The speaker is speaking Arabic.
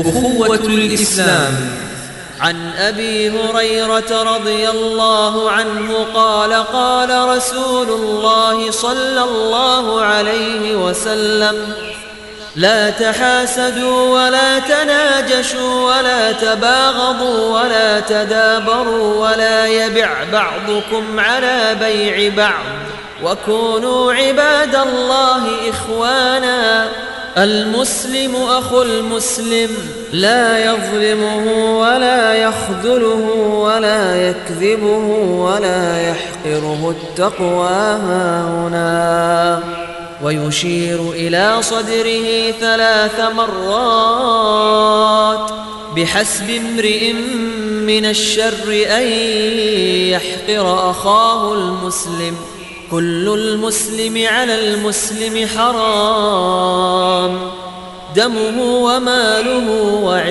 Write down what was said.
أخوة الإسلام. عن أبي هريرة رضي الله عنه قال قال رسول الله صلى الله عليه وسلم لا تحاسدوا ولا تناجشوا ولا تباغضوا ولا تدابروا ولا يبع بعضكم على بيع بعض وكونوا عباد الله إخوانا. المسلم أخو المسلم لا يظلمه ولا يخذله ولا يكذبه ولا يحقره التقوى هاهنا. ويشير إلى صدره ثلاث مرات بحسب امرئ من الشر أن يحقر أخاه المسلم. كل المسلم على المسلم حرام. دمه وماله وعرضه